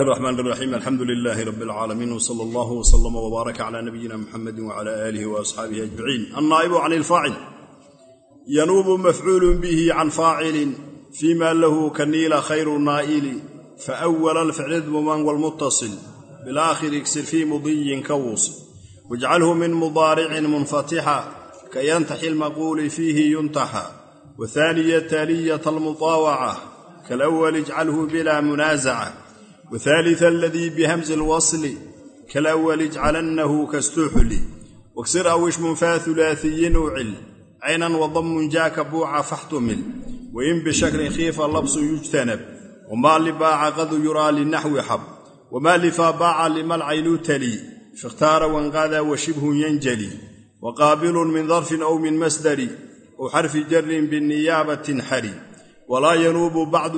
الرحمن الرحيم الحمد لله رب العالمين وصلى الله وسلم وبارك على نبينا محمد وعلى آله وأصحابه أجمعين النائب عن الفاعل ينوب مفعول به عن فاعل فيما له كنيل خير النائل فأول الفعل الضمان والمتصل بالآخر اكسر في مضي كوص واجعله من مضارع منفتحا كينتحي المقول فيه ينتحى وثانية تالية المطاوعة كالأول اجعله بلا منازعة وثالث الذي بهمز الوصل كالأول اجعلنه كاستحل واكسر أو اسم فا ثلاثي نوعل عينا وضم جاك بوع فاحتمل وإن بشكل خيف اللبس يجتنب وما لباع قد يرى للنحو حب وما لفا باع لما العين تلي فاختار وانقذ وشبه ينجلي وقابل من ظرف أو من مسدر أو حرف جر بالنيابة حري ولا ينوب بعد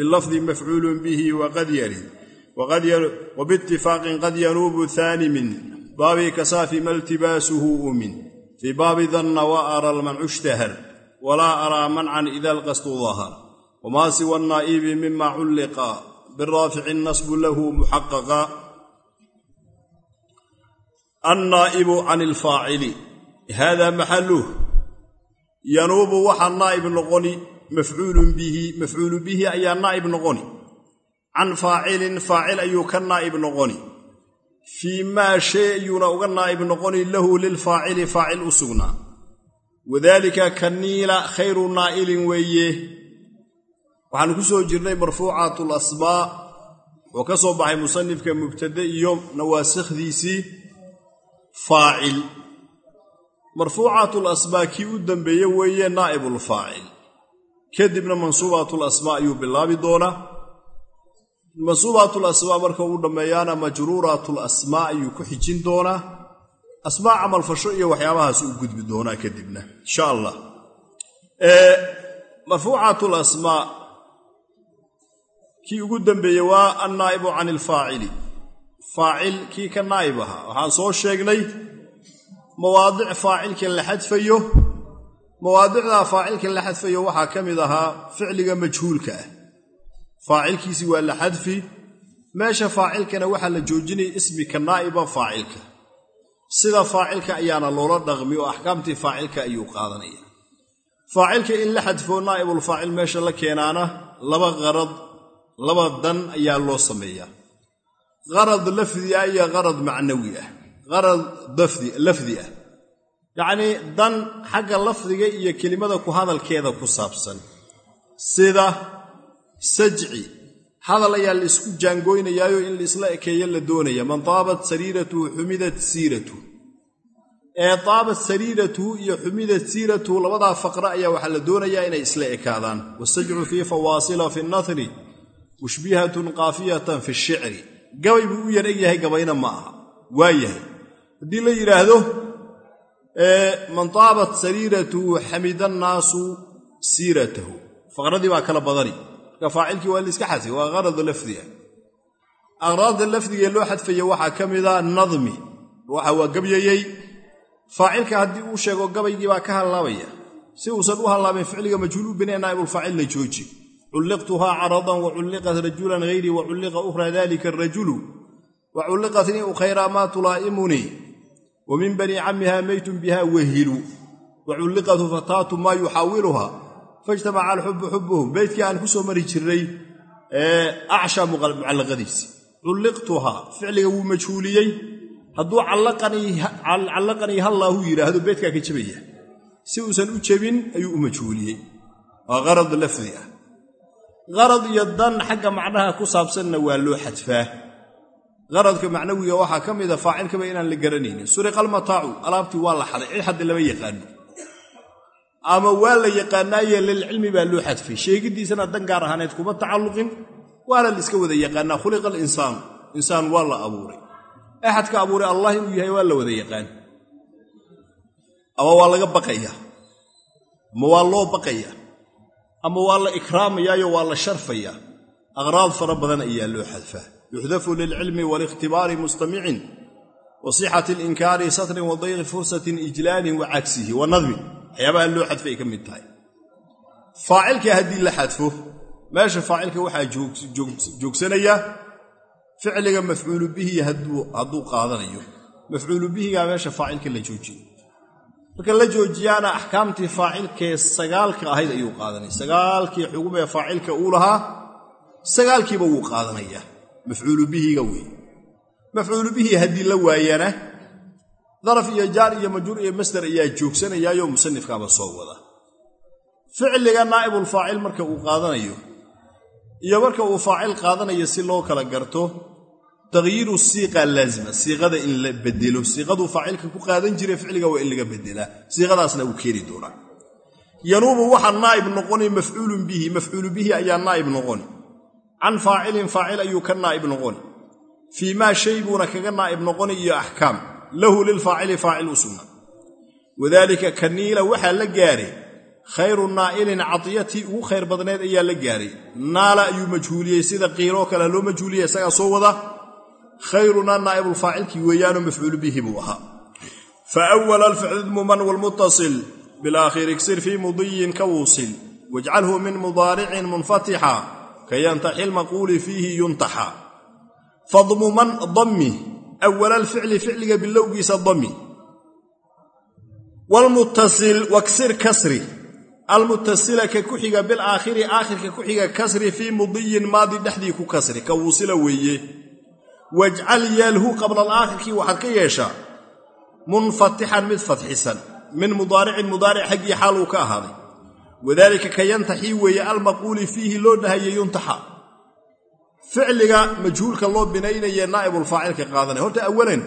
bilafdi mafcuulun bihi wabitifaaqin qad yanuubu haanimin baabi kasaafi ma iltibaasuhu uumin fii baabi danna wa ara almancu ishtahar walaa araa mancan ida alqasdu dahar wamaa siwa annaa'ibi mima culliqa biraafici nasbu lahu muxaqaqa annaa'ibu can ilfaacili haada maxaluh yanuubu waxaa naa'ib noqoni mafcuulu bihi ayaa naa'ib noqoni can faacilin faacil ayuu ka naa'ib noqoni fii maa shay ayuuna uga naa'ib noqoni lahu lilfaacili faacil u sugnaa wadaalika kaniila khayru naa'ilin weeye waxaannu ku soo jirnay marfuucaat alasbaa oo ka soo baxay musanifka mubtade iyo nawaasikhdiisii faacil marfuucaat lasbaa kii u dambeeye weeye naa'ibulfaacil kadibna mansuubaatul asmaa ayuu bilaabi doonaa. Mansuubaatul asmaa marka uu dhammeeyaana majruuraatul asmaa ayuu ku xijin doonaa. Asmaa camalfasho iyo waxyaabahaas u gudbi doonaa kadibna insha allah marfuucaatul asmaa kii ugu dambeeye waa annaa'ibu can ilfaacili faacil kii ka naa'ib ahaa. Waxaan soo sheegnay mawaadic faacilka la xadfayo mawaadicdaa faacilka la xadfayo waxaa ka mid ahaa ficliga majhuulka ah. Faacilkiisi waa la xadfi meesha faacilkana waxaa la joojinaya ismika naa'iba faacilka. Sida faacilka ayaana loola dhaqmi oo axkaamtii faacilka ayuu qaadanaya. Faacilka in la xadfo naa'ibulfaacil meesha la keenaana laba qarad laba dan ayaa loo sameeyaa. Qarad lafdi ah iyo qarad macnawi ah. Qarad lafdi ah yacnii dan xagga lafdiga iyo kelimada ku hadalkeeda ku saabsan. Sida sajci hadal ayaa la isku jaangooynayaayo in laisla ekeeyo la doonaya. Man taabat sariiratuhu xumidat siiratuhu ee taabat sariiratuhu iyo xumidat siiratuhu labadaa faqre ayaa waxaa la doonayaa inay isla ekaadaan. Wasajcu fii fawaasila fi nahri mushbihatun qaafiyatan fi shicri. Gabay buu u yar egyahay gabayna ma aha. Waa yahay. Haddii la yidhaahdo man taabat sariiratuhu xamida annaasu siiratahu. Faqradii baa kala badani. Marka faacilkii waa laiska xadfay waa qarada lafdiga aqraadda lafdigee loo xadfaya waxaa ka mida nadmi. Waxa waa gabyayey faacilka haddii uu sheego gabaygii baa ka hallaabaya. Si uusan u hallaabin ficliga majhuul u binee naa'ibulfaacil la jooji. Culliqtuhaa caradan wa culliqat rajulan hayrii wa culliqa ukhra dalika arajulu wa culliqatnii ukhayraa maa tulaa'imunii wmin bani camiha maytun biha wahilu waculliqatu fataatu maa yuxaawiluha faijtamaca alxubu xubuhum beytkii aan ku soo mari jirnay acsha mucallaqadiisi culliqtuhaa ficliga wuu majhuuliyey hadduu callaqanii hallaahu yidhaahdo beydkaa ka jebaya si uusan u jebin ayuu u majhuuliyey waa qarad lafdi ah qarad iyo dan xagga macnaha ku saabsanna waa loo xadfaa qaradka macnawiga waxaa ka mida faacilkaba inaan la garanaynin. Suriqalmataacu alaabtii waa la xaday cid xadda lama yaqaano. Ama waa la yaqaanaaye lilcilmi baa loo xadfay. Sheegiddiisana dan gaar ahaaneed kuma tacalluqin waana la iska wada yaqaanaa. Khuliqa alinsaanu insaan waa la abuuray. Axadka abuuray allah inuu yahay waa la wada yaqaan. Ama waa laga baqayaa ama waa loo baqayaa ama waa la ikraamayaayo waa la sharfayaa aqraad fara badan ayaa loo xadfaa yuxdafu lilcilmi walikhtibaari mustamicin wa sixati alinkaari satrin wa dayqi fursatin ijlaalin wa cagsihi wa nadmin waxyaabaha loo xadfay ay ka mid tahay faacilka haddii la xadfo meesha faacilka waxaa joogsanaya ficliga mafcuulu bihi hadduu qaadanayo mafcuulu bihigaa meesha faacilka la joojiyo marka la joojiyaana axkaamtii faacilkee sagaalka ahayd ayuu qaadanaya sagaalkii xugumee faacilka uu lahaa sagaalkiiba wuu qaadanayaa mafcuulu bihiga wey mafcuulu bihi haddii la waayana daraf iyo jaar iyo majruur iyo masdar ayaa joogsanayaayo musanifkaaba soo wada. Ficliga naa'ibulfaacil marka uu qaadanayo iyo marka uu faacil qaadanayo si loo kala garto takhyiiru siiqa laazima siiqada in la bedelo siiqaduu faacilka ku qaadan jiray ficliga waa in laga bedelaa siiqadaasna uu keeni doonaa. Yanuubu waxaa naa'ib noqoni mafcuulun bihi mafcuulu bihi ayaa naa'ib noqoni can faacilin faacil ayuu ka naa'ib noqoni fii maa shay buuna kaga naa'ib noqoni iyo axkaam lahu lilfaacili faacil u sugna wadaalika kaniila waxaa la gaaray khayru naa'ilin cadiyatii ugu khayr badneed ayaa la gaaray naala ayuu majhuuliyey sida qiiloo kale loo majhuuliyey isagaa soo wada. Khayruna naa'ibulfaacilkii weeyaanoo mafcuulu bihi buu ahaa. Fa awala alficl muman wlmuttasil bilaakhiri iksir fii mudiyin ka wuusil. Min mudaaricin munfatixa ka yantaxi lmaquuli fiihi yuntaxa. Fadmuman dammi awala alficli ficliga bilowgiisa dami wlmuttasil waksir kasri. Almutasila ka ku xiga bilaakhiri aakhirka ku xiga kasri fii mudiyin maadi dhexdii ku kasri. Ka wuusila weeye. Wajcal yeelhu qabla alaakhirkii waxaad ka yeeshaa munfatixan mid fatxisan min mudaaricin mudaaric xaggii xaaluu ka ahaaday wadaalika ka yantaxii weeye almaquuli fiihi loo dhahayay yuntaxa. Ficliga majhuulka loo binaynaye naa'ibulfaacilka qaadanay. Horta awalan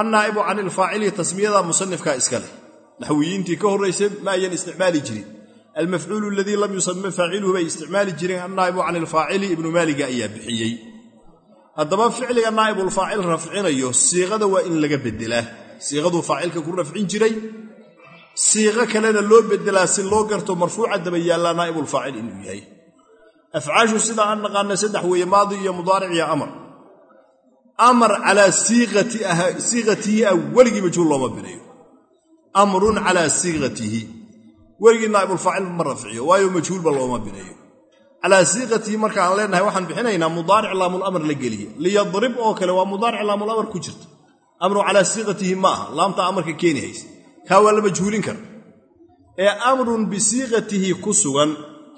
annaa'ibu can ilfaacili tasmiyada musanifkaa iska leh. Naxwiyiintii ka horraysay ma ayan isticmaali jirin. Almafcuulu aladii lam yusama faaciluhu bay isticmaali jireen annaa'ibu can ilfaacili ibnu maaliga ayaa bixiyey. Haddaba ficliga naa'ibulfaacil rafcinayo siiqada waa in laga bedelaa. Siiqaduu faacilka ku rafcin jiray siiqo kalena loo bedelaa si loo garto marfuuca daba yaallaa naa'ibulfaacil inuu yahay. Afcaashu sidaa aan naqaana saddex weeye maadi iyo mudaaric iyo amar. Amar calaa siiqatihi ah weligii majhuul looma binayo amrun calaa siiqatihi. Weligii naa'ibulfaacil ma rafciyo waayo majhuulba looma binayo calaa siiqatihi marka aan leenahay waxaan bixinaynaa mudaaric laamulamar la geliye. Liyadrib oo kale waa mudaaric laamulamar ku jirta. Amru calaa siiqatihi ma aha laamta amarka keeni haysa kaa waa la majhuulin kara ee amrun bisiiqatihi ku sugan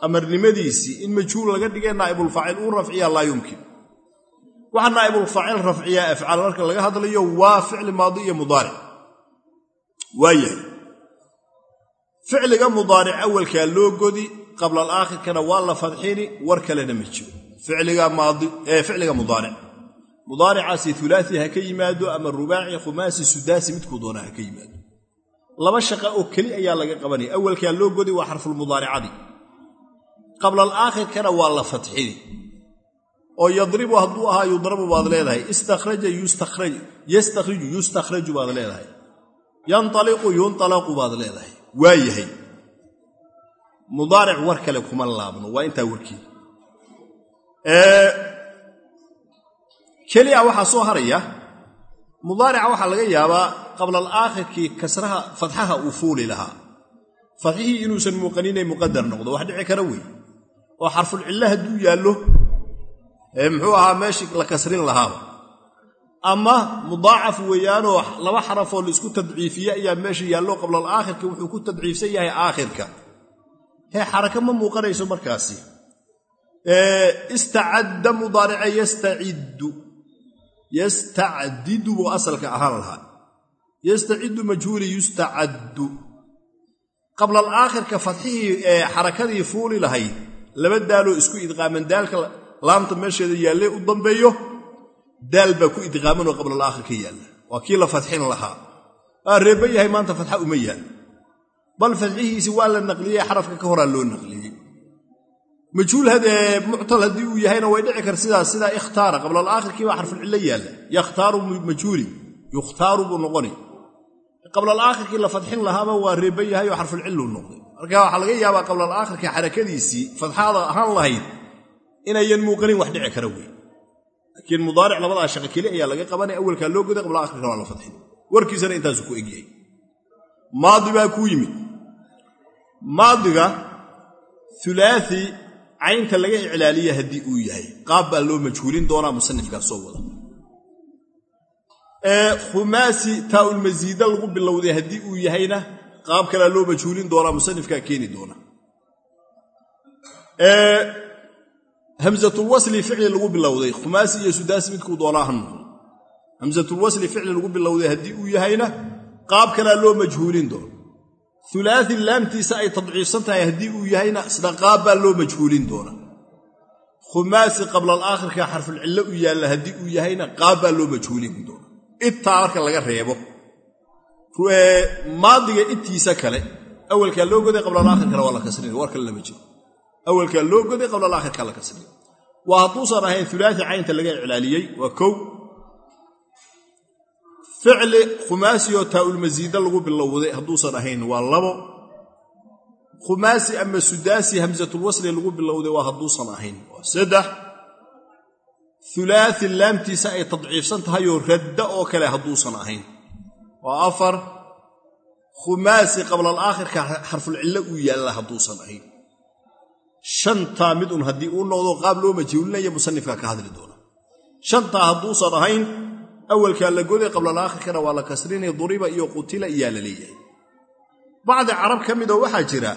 amarnimadiisii in majhuul laga dhigay naa'ibulfaacil uu rafciyaa laa yumkin. Waxaa naa'ibulfaacil rafciyaa afcaal marka laga hadlayo waa ficli maadi iyo mudaaric. Waa yahay. Ficliga mudaaric awalkaa loo godi qabla alaakhirkana waa la fadxini war kalena ma jiro. Ficliga mudaaric. Mudaaricaasi ulaai ha ka yimaado ama rubaaci khumaasi sudaasi midkuu doona ha ka yimaado laba shaqa oo keli ayaa laga qabanaya awalkaa loo godi waa xarfulmudaaricadii qabla alaakhirkana waa la fadxini oo yadribu hadduu ahaa yudrabu baad leedahay. Istakhraja yastakhriju yustakhraju baad leedahay. Yanaliqu yunalaqu baad leedahay. Waa yahay. Mudaaric war kale kuma laabno. Waa intaa warkii. Keli waxaa soo haraya. Mudaarica waxaa laga yaabaa qabla alaakhirkii kasraha fadxaha uu fuuli lahaa. Fadxihii inuusan muuqaninay muqadar noqdo wax dhici kara wey oo xarfulcilla hadduu yaallo muxuu ahaa meeshii la kasrin lahaaba. Ama mudaacaf weeyaanoo laba xarafoo la isku tadciifiye ayaa meesha yaallo qabla alaakhirka wuxuu ku tadciifsan yahay aakhirka. Hee xaraka ma muuqanayso markaasi. Istacadda mudaarica yastaciddu. Yastacdidu buu asalka ahaan lahaa yastaciddu majhuuli yustacaddu. Qabla alaakhirka fadxihii ee xarakadii fuuli lahayd laba daaloo isku idqaaman. Daalka laamta meesheeda yaallee u dambeeyo daal baa ku idqaamanoo qabla alaakhir ka yaalla. Waa kii la fadxin lahaa. Waa reebban yahay maanta fadxa uma yaal. Bal fadxihiisi waa la naqliyey xarafka ka horaa loo naqliyey. Majhuul hadee muctal haddii uu yahayna way dhici kar sidaas sidaa ikhtaara. Qabla alaakhirkii baa xarfulcillo yaalla. Yakhtaaru majhuuli yukhtaaru buu noqonay qabla alaakhirkii la fadxin lahaaba waa reebban yahay oo xarfulcilluu noqday. Marka waxaa laga yaabaa qabla alaakhirka xarakadiisii fadxaada ahaan lahayd inayan muuqanin wax dhici kara wey laakiin mudaaric labadaa shaqa keli ayaa laga qabanaya awalkaa loo goday qabla aakhirka waa la fadxin. Warkiisana intaasu ku egyahay maadi baa kuu yimid. Maadiga ulaai caynta laga iclaaliya haddii uu yahay qaab baa loo majhuulin doonaa musanifkaa soo wada khumaasi taaulmasiida lagu bilowday haddii uu yahayna qaab kalea loo majhuulin doonaa musanifkaa keeni doona. Hamzatulwasli ficli lagu bilowday. Khumaasi iyo sudaasi midkuu doonaa ha noqdo hamzatulwasli lagu bilowday haddii uu yahayna qaab kalea loo majhuulin doono ulaai laamtiisa ay tadciifsan tahay haddii uu yahayna isna qaab loo majhuulin doona. Khumaasi qablalaakhirka xarfulcillo u yaalla haddii uu yahayna qaab loo majhuulin doona ittaa marka laga reebo. Maadiga intiisa kale awalkaa loo goday qablalaakhirkana waa la kasrinaya war lama jiro. Awalkaa loo goday qablalaakhirkaa la kasrinaya waa hadduusan ahayn ulaai caynta laga iclaaliyey waa kow. Ficli khumaasiyoo taaulmasiida lagu bilowday hadduusan ahayn waa labo. Khumaasi ama sudaasi hamsatulwasli lagu bilowday waa hadduusan ahayn waa saddex ulaai laamtiisa ay tadciifsan tahayoo radda oo kale hadduusan ahayn. Waa afar khumaasi qablalaakhirka xarfulcillo uu yaalla hadduusan ahayn. Shantaa mid un haddii uu noqdo qaab loo majhuulinaya musanifka ka hadli doona. Shantaa hadduusan ahayn awalkaa la goday qablalaakhirkana waa la kasrinay duriba iyo qutila iyaa la leeyahay. Bacdi carab ka midoo waxaa jira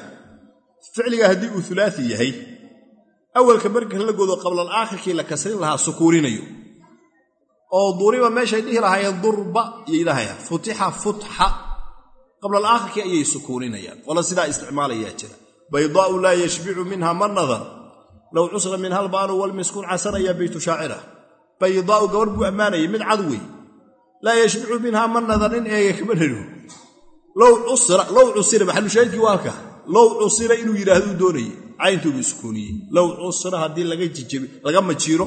ficliga haddii uu ulaai yahay awalka marka la godo qablalaakhirkii la kasrin lahaa sukuurinayo. Oo duriba meeshay dhihi lahaayeen durba yydhahayaan futixa futxa. Qablalaakhirkii ayay sukuuninayaan wala sidaa isticmaalayaa jira. Baydaau laa yashbicu minha man nadar. Low cusra minha albaanu walmiskuun casanaya baytu shaacira. Baydaau gabar buu ammaanayay mid cad wey laa yashbicu minhaa man nadar nin eega kama rero. Low cusira maxalushaahidkii waa halka low cusira inuu yidhaahduu doonayey cayntuubu sukuuniyey low cusira haddii laga majiiro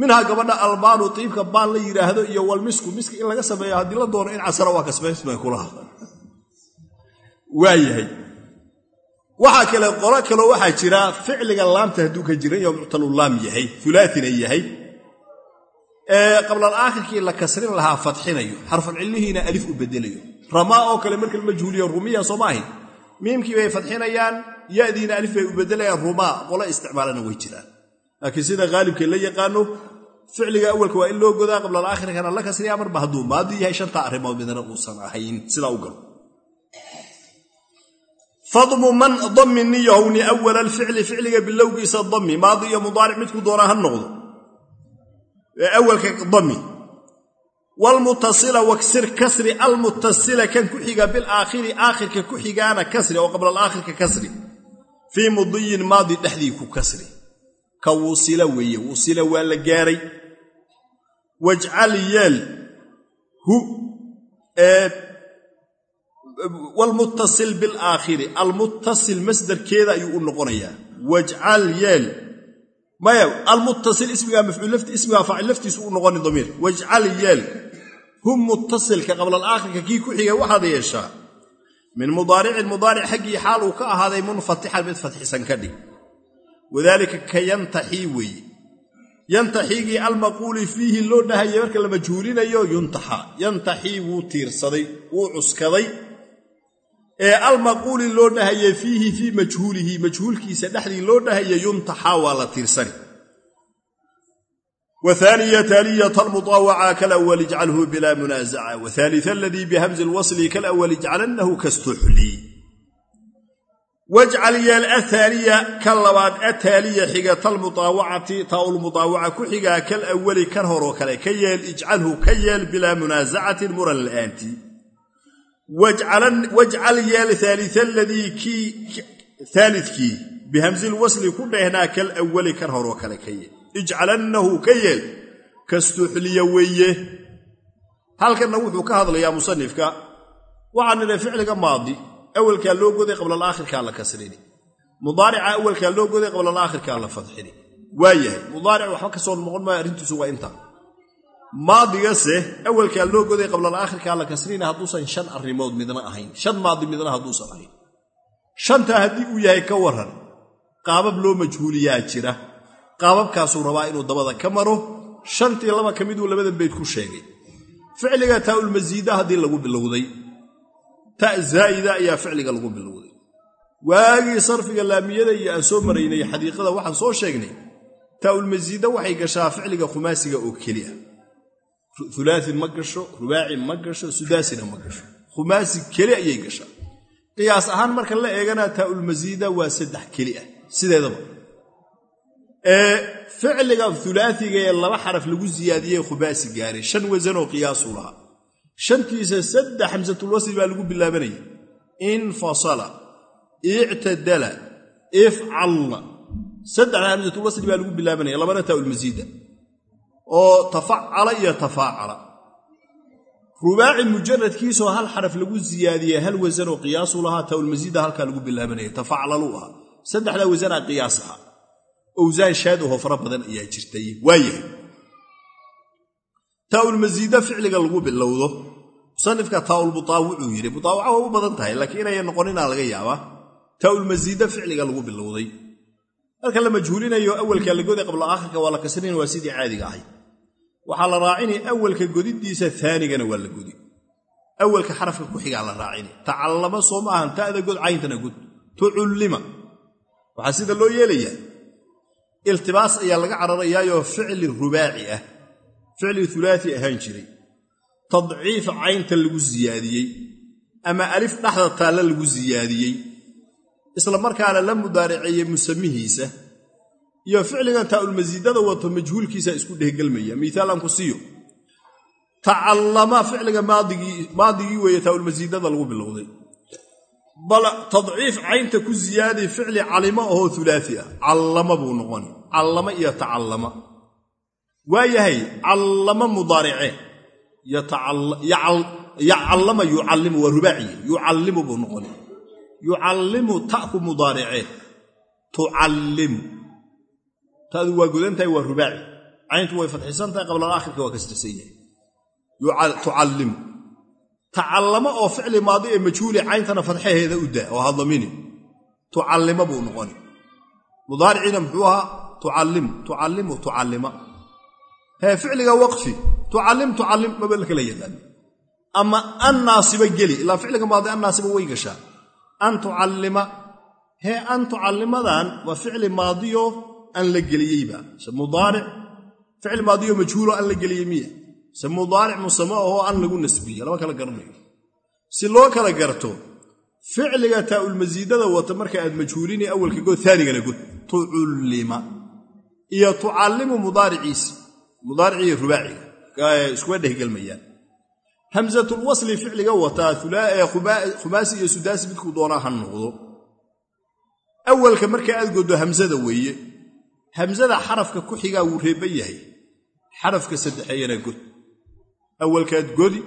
minhaa gabadha albaanu tiibka baan la yidhaahdo iyo walmisku miski in laga sameeyo haddii la doono in casara waa kasbaysma kulaha waayahay waxaa kale qolo kaloo waxaa jira ficliga laamta hadduu ka jiran yaho muctalulaam yahay ulaatina yahay. Qablalaakhirkii la kasrin lahaa fadxinayo xarfulcillihiina alif u bedelayo. Ramaa oo kale marka la majhuuliyo rumiya soo miimkii bay fadxinayaan yadiina alif bay u bedelayaan rumaa qolo isticmaalana way jiraan. Laakiin sida haalibkee la yaqaano ficliga awalka waa in loo godaa qablalaakhirkana la kasriyaa marba hadduu maadi yahay shantaa arrimood midna uusan ahayn. Sidaa u galo. Fadmu man dami niyahowni awala alficli ficliga bilowgiisa dami maadi iyo mudaaric midku doonaa ha noqdo. Awalka dami wlmutasila waksir kasri almutasila kan ku xiga bilaakhiri aakhirka ku xigaana kasri oo qabla alaakhirka kasri fii mudiyin maadi dhexdii ku kasri ka wusila weeye wusila waa la gaaray wajcal yeel hu wlmuttasil bilaakhiri almuttasil masdarkeeda ayuu u noqonayaa wajcal yeel maya almuttasil ismigaa faacil laftiisu u noqoni damiir. Wajcal yeel. Hum muttasilka qabla alaakhirka kii ku xigay waxaad yeeshaa. Min mudaaricin mudaaric xaggii xaal uu ka ahaaday munfatixan mid fatxisan ka dhig. Wadaalika ka yantaxii weeye yantaxiigii almaquuli fiihi loo dhahayay marka la majhuulinayo yuntaxa. Yantaxii wuu tiirsaday wuu cuskaday ee almaquuli loo dhahayay fiihi fii majhuulihi majhuulkiisa dhexdii loo dhahaya yuntaxa waa la tiirsani. Whaaniya taaliyat almutaawaca kalawal ijcalhu bilaa munaasaca wahaalia aladii bihamzi lwasli kalawal ijcalannahu kastuxli. Wajcal yeel athaaniya ka labaad ataaliya xiga talmuaawacati taaulmutaawaca ku xigaa kal awali kan horoo kale ka yeel ijcalhu ka yeel bilaa munaasacatin muran la'aanti wajcal yeel aalidkii bihamzi lwasli ku dheehnaa kal awali kan horoo kale ka yeel. Ijcalannahu ka yeel. Kastuxliya weeye. Halkanna wuxuu ka hadlayaa musanifka waxaa nidha ficliga maadi awalkaa loo goday qablalaakhirkaa la kasrini. Mudaarica awalkaa loo goday qablalaakhirkaa la fadxini. Waayahay mudaaric waxba ka soo noqon maayo arrintiisu waa intaa maadigase awalkaa loo goday qablalaakhirkaa la kasrina hadduusan shan arrimood midna ahayn. Shan maadi midna hadduusan ahayn. Shantaa haddii uu yahay ka waran qaabab loo majhuuliyaa jira. Qaababkaasuu rabaa inuu dabada ka maro. Shantii laba ka miduu labada beyd ku sheegay. Ficliga taaulmasiida haddii lagu bilowday. Ta zaa'ida ayaa ficliga lagu bilowday. Waagii sarfiga laamiyada iyo aan soo maraynay xadiiqada waxaan soo sheegnay taa'ulmasiida waxay gashaa ficliga khumaasiga oo keli ah ulaai ma gasho rubaaci ma gasho sudaasina ma gasho. Khumaasi keli ayay gashaa. Qiyaas ahaan marka la eegana taa'ulmasiida waa saddex keli ah sideedaba. Ee ficliga ulaaiga ee laba xaraf lagu siyaadiyey khumaasi gaaray shan wasanoo qiyaasuu lahaa. Shantiisa saddex xamsatulwasli baa lagu bilaabanaya infasala ictadala ifcalna. Saddexda xamsatulwasli baa lagu bilaabanaya labana taa'ulmasiida oo tafacala iyo tafaacala. Rubaaci mujaradkiisoo hal xaraf lagu siyaadiyey hal wasanoo qiyaasuu lahaa taa'ulmasiida halkaa lagu bilaabanaya tafaclaluu ahaa. Saddexdaa wasanaa qiyaas ahaa. Owsaan shaad fara badan ayaa jirtay. Waayahay. Taa'ulmasiida ficliga lagu bilowdo. Musanifka taa'ulmutaawicuu yidhi mutaawaca waa u badan tahay laakiin inay noqoninaa laga yaabaa. Taa'ulmasiida ficliga lagu bilowday. Marka la majhuulinayo awalka la goday qabla aakhirka waa la kasrina waa sidii caadiga ahay waxaa la raacini awalka godidiisa aanigana waa la godi. Awalka xarafka ku xigaa la raacini. Tacallama soo ma ahan ta'da god cayntana god. Tucullima. Waxaa sida loo yeelayaa. Iltibaas ayaa laga cararayaayoo ficli rubaaci ah. Ficli ulaai ahaan jiray. Tadciif caynta lagu siyaadiyey ama alif dhexda taalla lagu siyaadiyey isla markaana la mudaariceeyey musamihiisa iyo ficligan taa'ulmasiidada wato majhuulkiisa isku dhehgelmaya miaal aan ku siiyo. Tacallama ficliga maadigii weeye taa'ulmasiidada lagu bilowday. Bal tadciif caynta ku siyaadi ficli calimo ahoo ulaai ah. Callama buu noqon. Callama iyo tacallama waayahay callama mudaarice. Yacallama yucallimu waa rubaaciye yucallimu buu noqon. Yucallimu ta'ku mudaarice. Tucallimu ta'du waa godantahay waa rubaaci. Cayntu way fadxisan tahay qabla aakhirka waa kastirsan yahay tucallimu tacallamo oo ficli maadi ee majhuuli cayntana fadxaheeda u daa oo hadlamini tucallima buu noqoni mudaariciina muxuu ahaa tucallimu tucallimu tucallima. Hee ficliga waqfi. Tucallim tucallim maba la kala yaqaan. Ama an naasiba geli ilaa ficliga maadi an naasiba way gashaa. An tucallima. Hee an tucallimadan waa ficli maadiyo an la geliyeyba mudaaric ficli maadiyo majhuulo an la geliyey miya. Se mudaaric musamo ahoo an lagu nasbiye lama kala garanayo. Si loo kala garto ficliga taa'ulmasiidada wata marka aad majhuulini awalka god aanigana god tucullima iyo tucallimu mudaariciisi mudaariciiyo rubaaciga. Iskuga dhehgelmayaan hamsatulwasli ficliga wataa khumaasi iyo sudaasi midkuu doonaa ha noqdo. Awalka marka aad goddo hamsada hamsada xarafka ku xigaa wuu reeban yahay. Xarafka saddexeeyana god. Awalkaad godi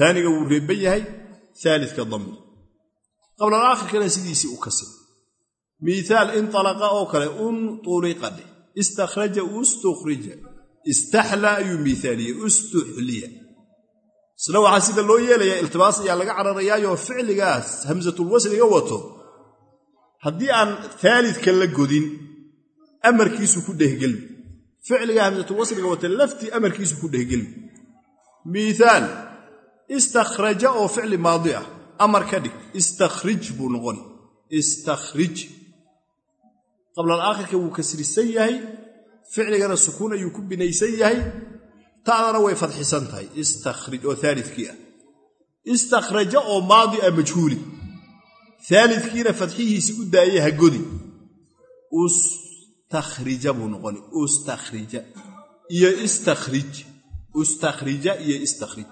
aaniga wuu reeban yahay aalidka dammi qablan aakhirkana sidiisii u kasib miiaal inalaqa oo kale untuliqadhe istakhraja ustukhrija istaxlaa ayuu miaaliyey ustuxliya. Isna waxaa sida loo yeelayaa iltibaas ayaa laga cararayaayoo ficligaas hamsatulwasliga wato. Haddii aan aalidka la godin amarkiisu ku dhehgelmi ficliga hamsatulwasliga wata laftii amarkiisu ku dhehgelmi miiaal istakhraja oo ficli maadi ah. Amar ka dhig istakhrij buu noqoni istakhrij. Qablan aakhirka wuu kasrisan yahay ficligana sukuun ayuu ku binaysan yahay. Ta'dana way fadxisan tahay istakhrij oo aalidkii ah. Istakhraja oo maadi ah majhuuli. Aalidkiina fadxihiisii u daayay ha godi ustakhrija buu noqoni ustakhrija. Iyo istakhrij ustakhrija iyo istakhrij.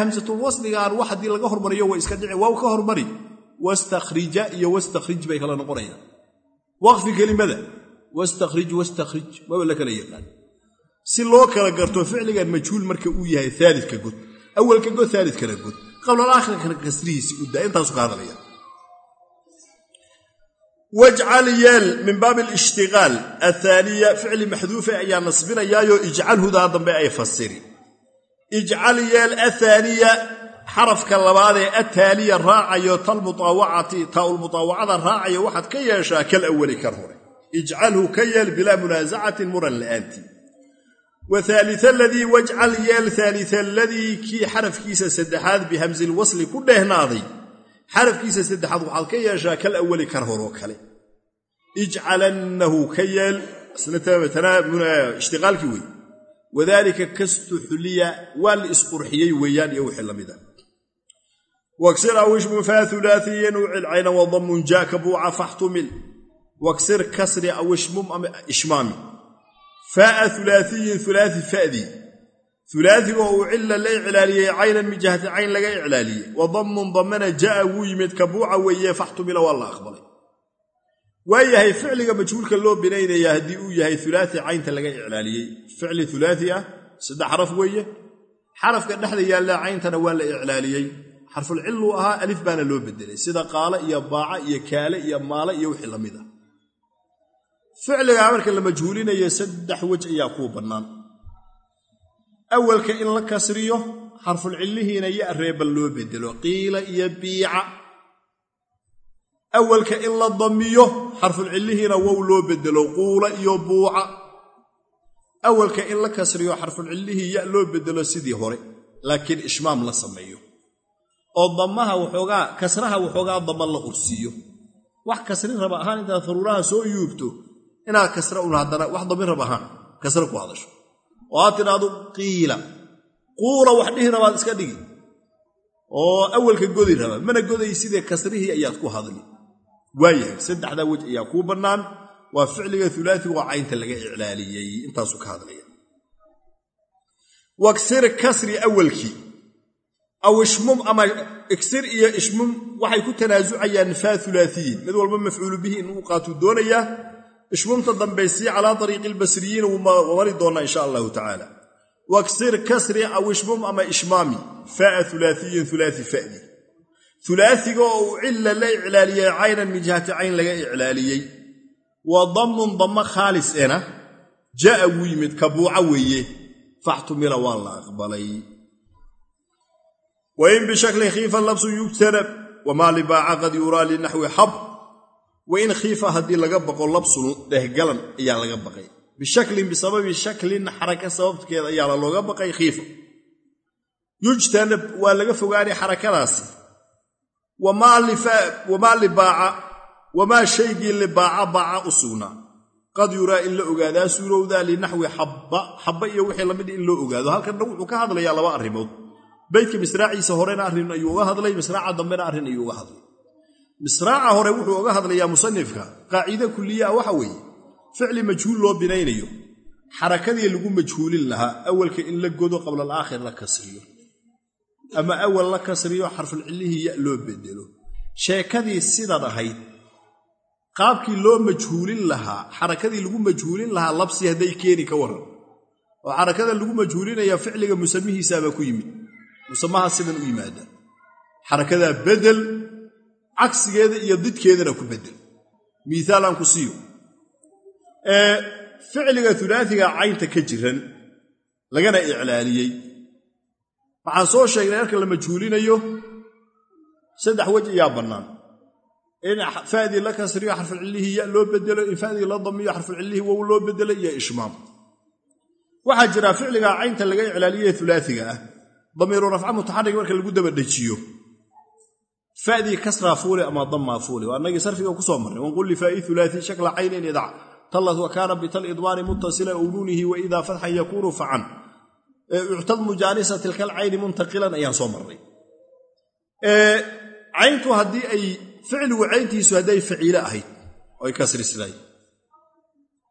Hamsatulwasligaan wax haddii laga hormariyo way iska dhici waaw ka hormari. Wastakhrija iyo wastakhrij bay kala noqonayaan. Waqfi kelimada wastakhrij wastakhrij maba la kala yaqaan. Si loo kala garto ficligan majhuul marka uu yahay aalidka god awalka god aalidkana god qablalaakhirkana kasrihiisi u daa intaasu ka hadalaya wajcal yeel min baabi alishtiqaal athaaniya ficli maxduufe ayaa nasbinayaayo ijcal hudaa dambe ay fasiri. Ijcal yeel athaaniya xarafka labaadee ataaliya raacayo talmuaawacati taaulmuaawacada raacayo waxaad ka yeeshaa kal awali kan hore. Ijcalhu ka yeel bilaa munaasacatin muran la'aanti. Wa aalia ladii wajcal yeel aalia aladii kii xarafkiisa saddexaad bihamsilwasli ku dheehnaaday xarafkiisa saddexaad waxaad ka yeeshaa kal awali kar horoo kale ijcalannahu ka yeel. Ishtiqaalkii wey wadaalika kastuxliya waa la isqurxiyey weeyaan iyo wixii lamida waksir aw ishmun faa ulaaiyan ucilcayna wadamun jaaka buuca faxtumil waksir kasri aw ishmum ama ishmaami. Faaa ulaaiyin ulaai fadii ulaaiga oo ucilla la iclaaliyey caynan min jihati cayn laga iclaaliyey. Wadamun damana ja'a wuu yimid ka buuca weeye faxtumila waa la aqbalay waayahay ficliga majhuulka loo binaynaya haddii uu yahay ulaai caynta laga iclaaliyey. Ficli ulaai ah saddex xaraf weeye. Xarafka dhexda yaalla cayntana waa la iclaaliyey. Xarfulcilluu ahaa alif baana loo bedelay sida qaale iyo baaca iyo kaale iyo maale iyo wixii la mid ah. Ficligaa marka la majhuulinayo saddex wej ayaa kuu bannaan. Awalka in la kasriyo xarfulcillihiina ya reebal loo bedelo qiila iyo biica awalka in la damiyo xarfulcillihiina wow loo bedelo quula iyo buuca. Awalka in la kasriyo xarfulcillihii ya loo bedelo sidii hore laakiin ishmaam la sameeyo. Oo damaha waxoogaa kasraha waxoogaa dama la ursiiyo. Wax kasrin raba ahaan intaad faruuraha soo yuubto inaad kasra un haddana wax damin raba ahaan kasra ku hadasho. Oo aad tidhaahdo qiila quula wax dhihi rabaad iska dhigi. Oo awalka godi raba mana goday kasrihii ayaad ku hadli waayahay. Saddexdaa wej ayaa kuu bannaan. Waa ficliga ulaaiga oo caynta laga iclaaliyey intaasuu ka hadlaya. Waksir kasri awalkii. Aw ishmum ama igsir iyo ishmum waxay ku tanaasucayaan faa ulaaiyin mid walba mafcuulu bihi inuu qaatuu doonayaa. Ishmumta dambaysii calaa ariiqi lbasriyiin wuu mari doonaa insha allahu tacaala. Waksir kasri aw ishmum ama ishmaami. Faa ulaaiyin ulaai fadi ulaaiga oo ucilla la iclaaliyey caynan min jihati cayn laga iclaaliyey wa damun dammo khaalis ena ja'a wuu yimid kabuuca weeye. Faxtumila waa la aqbalay. Wain bishakli khiifa labsu yugtanab wamaa libaaca qad yuraa linaxwi xab wain khiifa haddii laga baqo labsun dhehgalan ayaa laga baqay. Bishaklin bisababi shaklin xaraka sababkeeda ayaala looga baqay khiifa. Yujtanab waa laga fogaanay xarakadaasi wamaa shaygii libaaca baaca u sugnaa. Qad yuraa in la ogaadaa suurowdaa linaxwi xabba iyo wixii la mid in loo ogaado. Halkanna wuxuu ka hadlayaa laba arrimood. Beydka misraaciisa horena arrin ayuu uga hadlay misraaca dambena arrin ayuu uga hadlay. Misraaca hore wuxuu uga hadlayaa musanifka. Qaacide kuliyaa waxa weeye ficli majhuul loo binaynayo. Xarakadii lagu majhuulin lahaa awalka in la godo qabla alaakhir la kasriyo ama awal la kasriyo xarfulcillihii ya loo bedelo. Sheekadii sidan ahayd qaabkii loo majhuulin lahaa xarakadii lagu majhuulin lahaa labsi hadday keeni ka waran oo xarakada lagu majhuulinaya ficliga musamihiisaabaa ku yimid. Musamaha sidan u yimaada. Xarakadaa bedel cagsigeeda iyo didkeedana ku bedel. Miisaalaan ku siiyo. Ficliga ulaaiga caynta ka jiran lagana iclaaliyey waxaan soo sheegnay marka la majhuulinayo saddex wej ayaa bannaan. In fadii la kasriyo xarfulcillihii ya loo bedelo in fadii la damiyo xarfulcillihii wow loo bedelo iyo ishmaam. Waxaa jira ficliga caynta laga iclaaliye ulaaiga ah. Damiiru rafca mutaxarig marka lagu daba dhejiyo. Fadii kasraa fuuli ama dammaa fuuli waa anagii sarfiga ku soo marray wanqul lifaai ulaai shakla caynin idac tallat wa kaana bital idmaani muttasila ownuunihi wa idaa fatxan yakuunu facan uctad mujaanisa tilkal cayni muntaqilan ayaan soo marray cayntu haddii ay ficligu cayntiisu hadday faciile ahayd oo ay kasrisnayd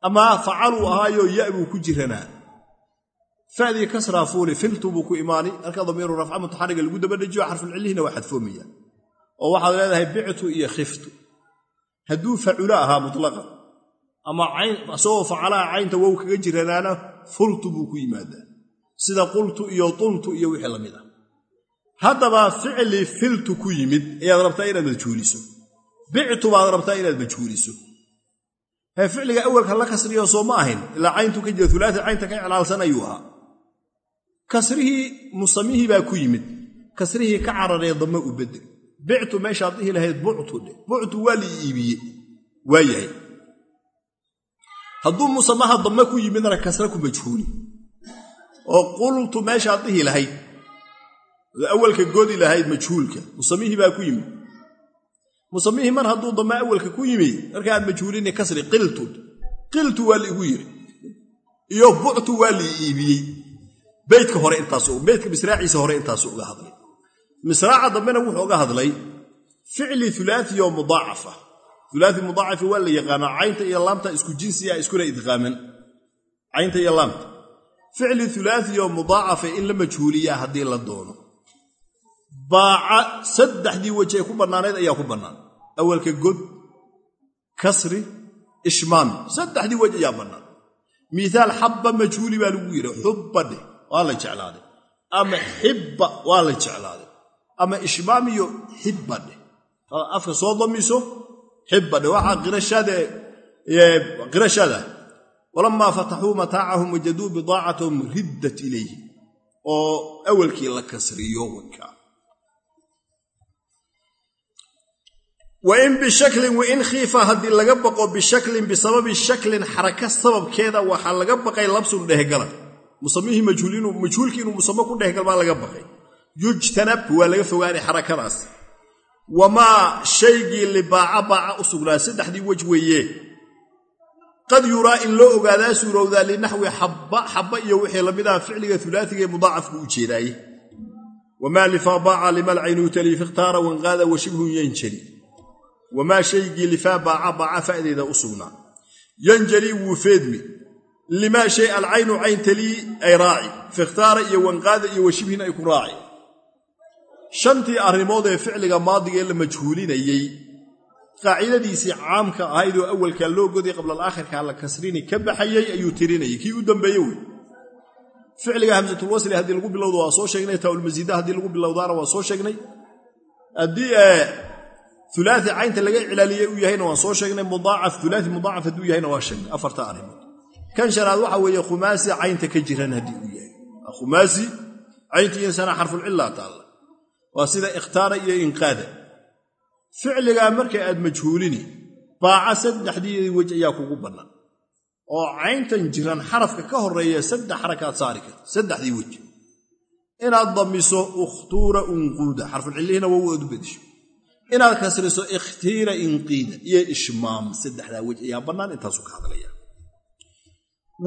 ama facaluu ahaayoo ya buu ku jiranaa fadii kasraa fuuli filtu buu ku imaani halka damiiru rafca mutaxariga lagu dabadhejiyo xarfulcillihina waa xadfoomaya oo waxaad leedahay bictu iyo khiftu. Hadduu faculo ahaa mutlaqan ama isagoo facalaha caynta wow kaga jiranaana fultu buu ku yimaadaa sida qultu iyo tultu iyo wixii la mid ah. Haddaba ficli filtu ku yimid ayaad rabtaa inaad majhuuliso. Bictu baad rabtaa inaad majhuuliso. Hee ficliga awalka la kasriyo soo ma ahayn ilaa cayntu ka jira ulaai caynta ka iclaalsan ayuu ahaa. Kasrihii musamihii baa ku yimid kasrihii ka cararee dame u bedel. Bictu meeshaad dhihi lahayd buctu dhe buctu waa la iibiye waa yahay. Hadduu musamaha dame ku yimidna kasra ku majhuuli oo qultu meeshaad dhihi lahayd. Awalka godi lahayd majhuulka musamihii baa ku yimid musamihii mar hadduu dama awalka ku yimi marka aad majhuulini kasri qiltun qiltu waa liigu yiri. Iyo buctu waa lii iibiyey. Beytka hore intaas beytka misraaciisa hore intaasu uga hadlay. Misraaca dambena wuxuu uga hadlay ficli ulaai oo mudaacafa. Ulaai mudaacafa waa la yaqaanaa caynta iyo laamta isku jinsiya iskuna idqaaman. Caynta iyo laamta ficli ulaai oo mudaacafa in la majhuuliyaa haddii la doono. Baaca saddexdii weji ku bannaanayd ayaa ku bannaan. Awalka god kasri ishmaami saddexdii wej ayaa bannaan. Miaal xabba majhuuli baa lagu yidhi xubba dheh waa la jeclaaday. Ama xibba waa la jeclaaday. Ama ishmaamiyo xibba dheh. Afka soo damiso xibba dheh. Waxaa qirashada walamaa fataxuu mataacahum wajaduu bidaacatahum riddat ilayhi. Oo awalkii la kasriyo wanka wain bishaklin wain khiifa haddii laga baqo bishaklin bisababi shaklin xaraka sababkeeda waxaa laga baqay labsun dhehgala musamihii majhuulkii inuu musame ku dhehgal baa laga baqay. Yujtanab waa laga fogaanay xarakadaas. Wamaa shaygii libaaca baaca u sugnaa. Saddexdii wej weeye qad yuraa in loo ogaadaa suurowdaa linaxwi xabba iyo wixii la mid aha ficliga ulaaiga ee mudaacafku u jeedaaye wamaa lifaa baaca limalcaynu taliif ikhtaara wanqaada wa shibhun yanjali wamaa shaygii lifaa baaca baaca fa'deeda u sugnaa. Yanjali wuu feedmi. Limaa shay alcaynu cayn talii ay raaci. Fikhtaara iyo wanqaada iyo washibhin ay ku raaci. Shantii arrimood ee ficliga maadiga ee la majhuulinayey qaacidadiisii caamka ahayd oo awalkaa loo goday qablaalaakhirkaa la kasrini ka baxayey ayuu tirinayay. Kii u dambeeye wey? Ficliga hamsatulwasli haddii lagu bilowdo waa soo sheegnay taaulmasiida haddii lagu bilowdaana waa soo sheegnay. Haddii ulaai caynta laga cilaaliyey u yahayna waan soo sheegnay mudaacaf ulaai mudaacaf hadduu yahayna waa sheegnay. Afarta arrimood. Kan shanaad waxa weeye khumaasi caynta ka jiran haddii uu yahay. Khumaasi cayntiinsana xarfulcilaa taalla. Waa sida ikhtaara iyo inqaada ficligaa marka aad majhuulini baaca saddexdii wej ayaa kugu bannaan oo cayntan jiran xarafka ka horreeya saddex xarakaad saari karta saddexdii wej inaad damiso ukhtuura unquuda xarfulcillihina waa waad u bedisho inaad kasriso ikhtiira inqiida iyo ishmaam saddexdaa wej ayaa bannaan intaasu ka hadlaya.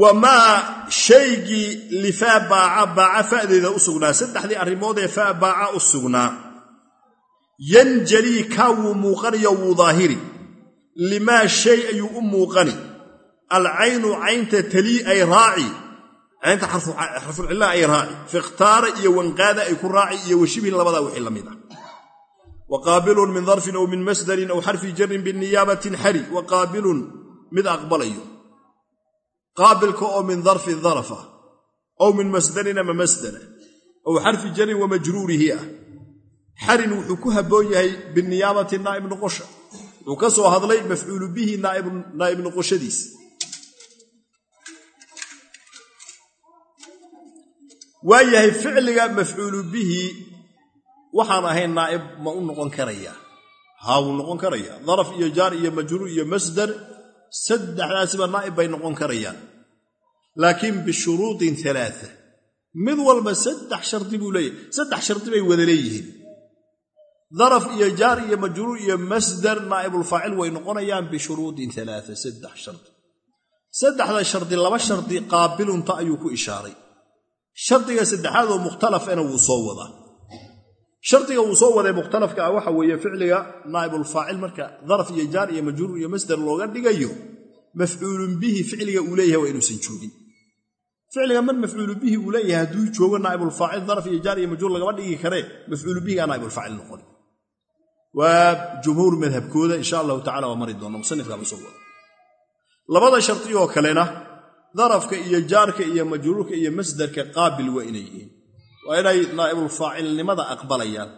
Wamaa shaygii lifaa baaca baaca fa'deeda u sugnaa saddexdii arrimood ee faa baaca u sugnaa yanjalii kaa wuu muuqaniyo wuu daahiri. Limaa shay ayuu u muuqani. Alcaynu caynta talii ay raaci. Caynta xarfulcilla ay raaci. Fikhtaara iyo wanqaada ay ku raaci iyo washibhin labadaa wixii la mid ah. Wa qaabilun min darfin aw min masdarin aw xarfi jarin biniyaabatin xari. Wa qaabilun mid aqbalayo. Qaabilka oo min darfi darafa aw min masdarin ama masdara aw xarfi jarin wa majruurihi ah xarin wuxuu ku habboon yahay biniyaabati naa'ib noqosha wuxuu ka soo hadlay mafcuulu bihi naa'ib noqoshadiis waa yahay ficliga mafcuulu bihi waxaan ahayn naa'ib ma u noqon karayaa haa wuu noqon karayaa daraf iyo jaar iyo majruur iyo masdar saddexdaasiba naa'ib bay noqon karayaan. Laakiin bishuruudin alaaa mid walba saddex shardi buu leeyahay. Saddex shardi bay wada leeyihiin daraf iyo jaar iyo majruur iyo masdar naa'ibulfaacil way noqonayaan bishuruudin alaaa saddex shardi saddexda shardi laba shardi qaabilunta ayuu ku ishaaray. Shardiga saddexaad oo mukhtalafana wuu soo wadaa shardiga wuu soo waday mukhtalafka ah waxa weeye ficliga naa'ibulfaacil marka daraf iyo jaar iyo majruur iyo masdar looga dhigayo mafcuulun bihi ficliga uu leeyahay waa inuusan joogin. Ficliga mar mafcuulu bihi uu leeyahay hadduu joogo naa'ibulfaacil daraf iyo jaar iyo majruur lagama dhigi karee mafcuulu bihigaa naa'ibulfaacil noqon waa jumhuur madhabkooda insha allahu tacala waa mari doona musanifkaaba soo wada labada shardi oo kalena darafka iyo jaarka iyo majruurka iyo masdarka qaabil waa inay yihiin. Waa inay naa'ibulfaacilnimada aqbalayaan.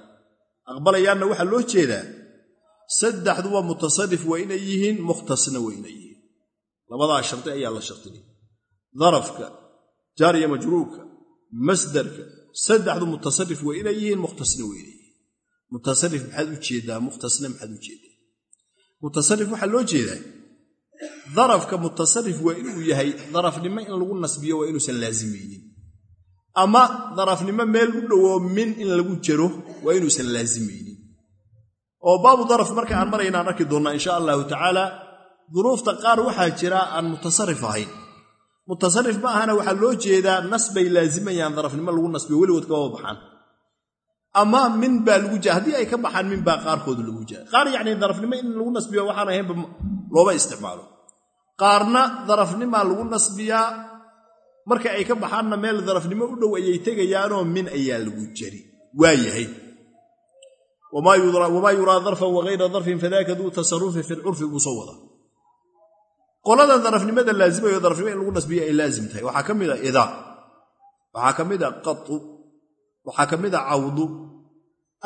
Aqbalayaanna waxaa loo jeedaa saddexduba mutasarif waa inay yihiin mukhtasna waa inay yihiin. Labadaa shardi ayaa la shardinay darafka jaar iyo majruurka masdarka saddexdu mutasarif waa inay yihiin mukhtasna mutasarif maxaad u jeedaa? Mukhtasna maxaad u jeedaa? Mutasarif waxaa loo jeedaa darafka mutasarif waa inuu yahay darafnimo in lagu nasbiyo waa inuusan laazimaynin ama darafnimo meel u dhowoo min in lagu jaro waa inuusan laazimaynin oo baabu daraf marka aan maraynaan arki doonnaa insha allahu tacaala duruufta qaar waxaa jira aan mutasarif ahayn. Mutasarif ma ahana waxaa loo jeedaa nas bay laazimayaan darafnimo lagu nasbiyo weligood kama baxaan ama min baa lagu jaa haddii ay ka baxaan min baa qaarkoodu lagu jaa qaar yacni darafnimo in lagu nasbiyo waxaan ahaynba looma isticmaalo. Qaarna darafnimaa lagu nasbiyaa marka ay ka baxaanna meel darafnimo u dhow ayay tegayaanoo min ayaa lagu jari. Waa yahay. Wamaa yuraa darfan wagayra darfin fadaaka duu tasarufi fi lcurfi buu soo wada qolada darafnimada laazimayo darafnimo in lagu nasbiyo ay laazim tahay. Waxaa ka mid a idaa waxaa ka mid a qatu waxaa ka mid a cawdu.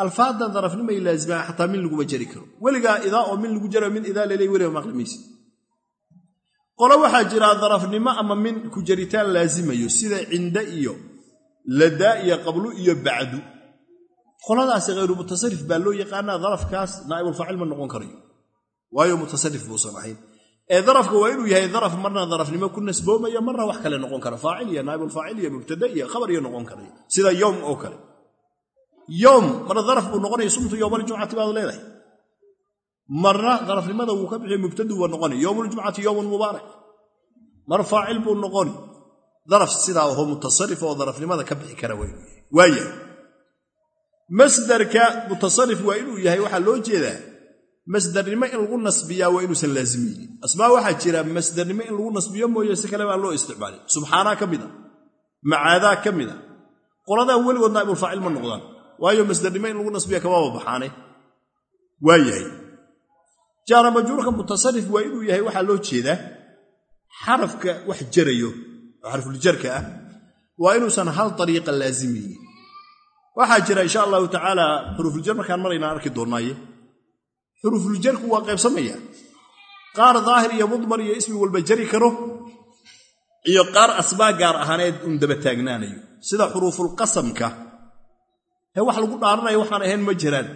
Alfaadda darafnimay laazimaan xataa min laguma jari karo. Weligaa idaa oo min lagu jaro min idaa leley weliga maqlimaysa qolo waxaa jira darafnimo ama min ku jaritaan laazimayo sida cinda iyo ladaa iyo qablu iyo bacdu. Qoladaasi hayru mutasarif baa loo yaqaanaa darafkaas naa'ibulfaacil ma noqon karayo. Waayo mutasarif buusan ahayn darafka waa inuu yahay daraf marna darafnimo ku nasboomaya marna wax kale noqon kara faacil iyo naa'ibulfaacil iyo mubtada iyo khabar iyo noqon karaya sida yowm oo kale. Yowm marna daraf buu noqonaya sumtu yowmaljumcati baad leedahay. Marna darafnimada wuu ka bixiy mubtadu waa noqoni. Yowmuljumcati yowmun mubaarak. Mar faacil buu noqoni. Daraf sidaa oho mutasarif oo darafnimada ka bixi kara waa inuu yahay. Waaya masdarka mutasarif waa inuu yahay waxaa loo jeedaa masdarnimo in lagu nasbiyaa waa inuusan laazimiynin asmaa waxaa jira masdarnimo in lagu nasbiyo mooye si kale baan loo isticmaalin subxaanaa ka mida macaadaa ka mida qoladan weligood naa'ibulfaacil ma noqdaan. Waayo masdarnimo in lagu nasbiya kamaba baxaane. Waa yahay jaara majruurka mutasarif waa inuu yahay waxaa loo jeedaa xarafka wax jarayo oo xarfuljarka ah waa inuusan hal ariiqa laazimiynin waxaa jira insha allahu tacaala xuruufuljar markaan maraynaan arki doonnaaye xuruufuljarku waa qaybsamaya. Qaar daahir iyo mudmar iyo ismi walba jari karo iyo qaar asbaa gaar ahaaneed uun daba taagnaanayo. Sida xuruufulqasamka ee wax lagu dhaaranayo waxaan ahayn ma jiraan.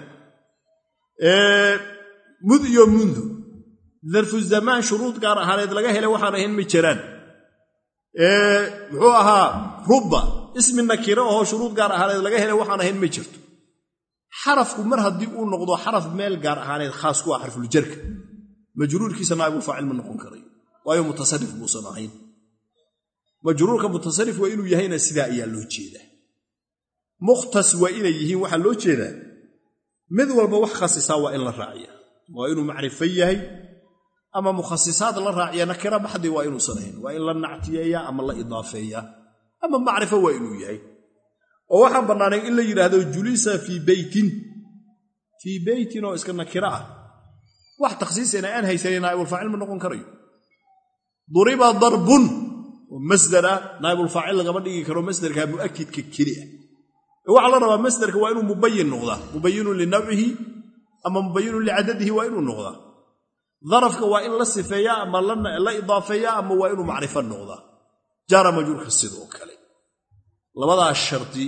Mud iyo mundu. Darfu zamaan shuruud gaar ahaaneed laga helay waxaan ahayn ma jiraan. Muxuu ahaa rubba. Ismi nakiro ahoo shuruud gaar ahaaneed laga helay waxaan ahayn ma jirto xarafku mar haddii uu noqdo xaraf meel gaar ahaaneed khaas ku ah xarfuljarka majruurkiisa naa'ibulfaacil ma noqon karayo waayo mutasarif buusan ahayn majruurka mutasarif waa inuu yahayna sidaa ayaa loo jeedaa. Mukhtas waa inay yihiin waxaa loo jeedaa mid walba wax khasisaa waa in la raaciya waa inuu macrifo yahay ama mukhasisaad la raaciya nakira baxdi waa inuusan ahayn waa in la nactiyeeyaa ama la idaafeeyaa ama macrifo waa inuu yahay oo waxaan bannaanay in la yidhaahdo julisa fii beytin fii beytin oo iska nakiro ah. Wax takhsiisana aan haysanin naa'ibulfaacil ma noqon karayo. Duriba darbun. Oo masdar ah naa'ibulfaacil lagama dhigi karo masdarka mu'akidka keli waxaa la rabaa masdarka waa inuu mubayin noqdaa. Mubayinun linawcihi ama mubayinun licadadihi waa inuu noqdaa. Darafka waa in la sifeeyaa ama la idaafeeyaa ama waa inuu macrifo noqdaa. Jaara majruurka sidoo kale labadaas shardi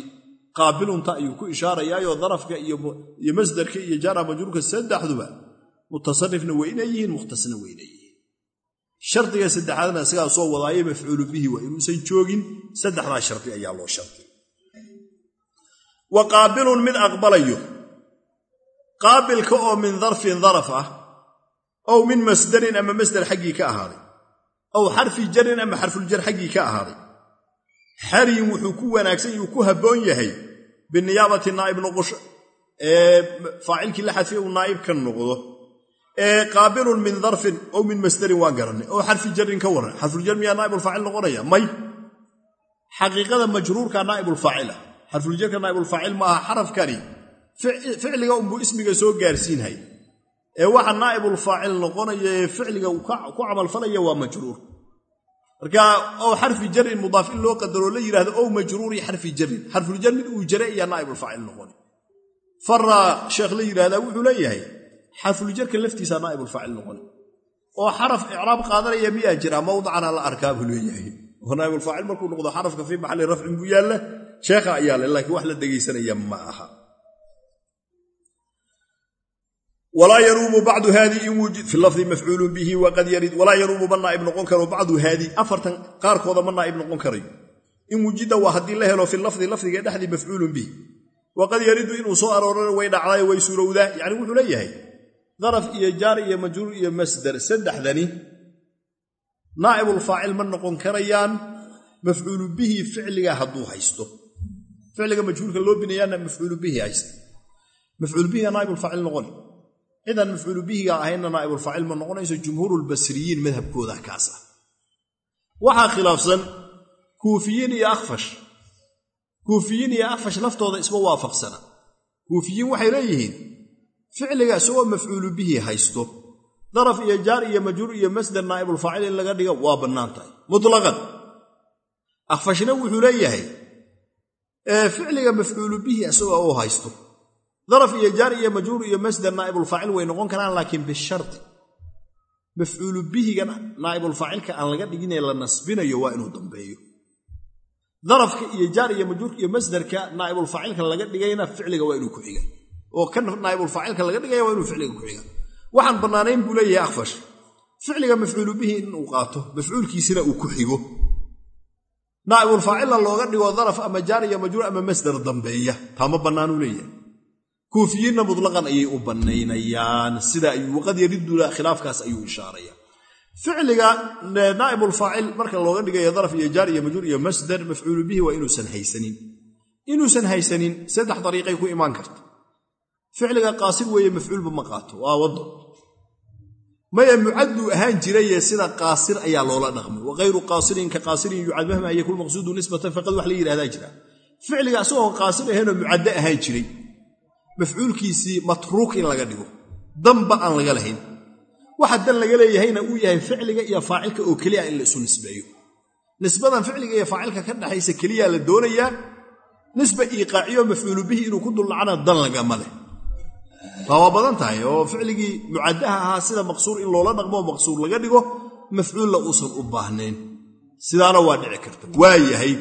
qaabilunta ayuu ku ishaarayaayo darafka iyo masdarka iyo jaara majruurka saddexduba mutasarifna weynay yihiin mukhtasna weynay yihiin. Shardiga saddexaadna isagaa soo wadaaye mafcuulu bihi waa inuusan joogin saddexdaa shardi ayaa loo shardi wa qaabilun mid aqbalayo qaabilka oo min darfin daraf ah ow min masdarin ama masdar xaggii ka ahaaday ow xarfi jarin ama xarfuljar xaggii ka ahaaday xarin wuxuu ku wanaagsan yuu ku habboon yahay biniyaabati naa'ib noqosho faacilkii la xadfay uu naa'ib ka noqdo. Qaabilun min darfin ow min masdarin waa garanay oo xarfi jarin ka warran xarfuljar miyaa naa'ibulfaacil noqonaya may. Xaqiiqada majruurka naa'ibulfaacil ah xarfuljarka naa'ibulfaacil ma aha xarafkani. Ficliga unbuu ismiga soo gaarsiinhay. Ee waxa naa'ibulfaacil noqonaya ee ficliga ku camalfalaya waa majruur marka ow xarfi jarin mudaaf in loo qadaroo la yidhahdo ow majruuri xarfi jarin xarfuljar mid uu jare ayaa naa'ibulfaacil noqoni fara sheekh la yidhahdaa wuxuu leeyahay xarfuljarka laftiisa naa'ibulfaacil noqoni oo xaraf icraab qaadanaya miyaa jira mawdacana la arkaa buu leeyahay. Oo naa'ibulfaacil markuu noqdo xarafka fii maxalli rafcin buu yaalla sheekha ayaa le laakiin wax la dhegaysanaya ma aha walaa yanuubu bacdu haadii in wujid fi lafdi mafcuulun bihi waqad yarid walaa yanuubu ma naa'ib noqon karo bacdu haadii afartan qaarkooda ma naa'ib noqon karayo. In wujida waa haddii la helo fi lafdi lafdiga dhexdii mafcuulun bihi. Waqad yaridu inuu soo aroorana way dhacdayo way suurowdaa yacni wuxuu leeyahay daraf iyo jaar iyo majruur iyo masdar saddexdani naa'ibulfaacil ma noqon karayaan mafcuulu bihi ficliga hadduu haysto. Ficliga majhuulka loo binayaana mafcuulu bihi haysta mafcuulu bihiga naa'ibulfaacil noqoni cidaan mafcuulu bihiga ahaynna naa'ibulfaacil ma noqonayso jumhuurulbasriyiin madhabkooda kaas ah. Waxaa khilaafsan kuufiyiin iyo akfash kuufiyiin iyo akfash laftooda isma waafaqsana. Kuufiyiin waxay leeyihiin ficliga isagoo mafcuulu bihi haysto daraf iyo jaar iyo majruur iyo masdar naa'ibulfaacil in laga dhiga waa bannaan tahay. Mutlaqan. Akfashna wuxuu leeyahay ficliga mafcuulu bihi isagoo uu haysto daraf iyo jaar iyo majruur iyo masdar naa'ibulfaacil way noqon karaan laakiin bisharti mafcuulu bihiga naa'ibulfaacilka aan laga dhiginee la nasbinayo waa inuu dambeeyo. Darafka iyo jaar iyo majruurka iyo masdarka naa'ibulfaacilka laga dhigayna ficliga waa inuu ku xiga. Oo kan naa'ibulfaacilka laga dhigaya waa inuu ficliga ku xiga. Waxaan bannaanayn buu leeyahay akfash ficliga mafcuulu bihi inuu qaato mafcuulkiisina uu ku xigo. Naa'ibulfaacilna looga dhigo daraf ama jaar iyo majruur ama masdar dambeeya. Taama bannaanuu leeyahay kuufiyiinna mutlaqan ayay u bannaynayaan. Sida ayuu waqad yaridula khilaafkaas ayuu ishaaraya. Ficliga naa'ibulfaacil marka looga dhigayo daraf iyo jaar iyo majruur iyo masdar mafcuulu bihi waa inuusan haysanin. Inuusan haysanin saddex dariiqay ku imaan karta ficliga qaasir weeye mafcuulba ma qaato waa waddo. Maya mucadduu ahaan jiraye sida qaasir ayaa loola dhaqmay. Wakayru qaasirin ka qaasirin yucad mahma yakun maqsuudu nisbatan faqad wax la yidhahdaa jira. Ficliga isagoon qaasir ahaynoo mucaddo ahaan jiray mafcuulkiisii matruuk in laga dhigo. Danba aan laga lahayn. Waxa dan laga leeyahayna uu yahay ficliga iyo faacilka oo keliya in la isu nisbeeyo. Nisbadan ficliga iyo faacilka ka dhaxaysa keliyaa la doonayaa nisba iiqaaciyo mafcuulu bihi inuu ku dullacana dan lagama leh. Waa badan tahay oo ficligii mucaddaha ahaa sida maqsuur in loola dhaqmoo maqsuur laga dhigo mafcuulla uusan u baahnayn. Sidaana waa dhici karta. Waa yahay.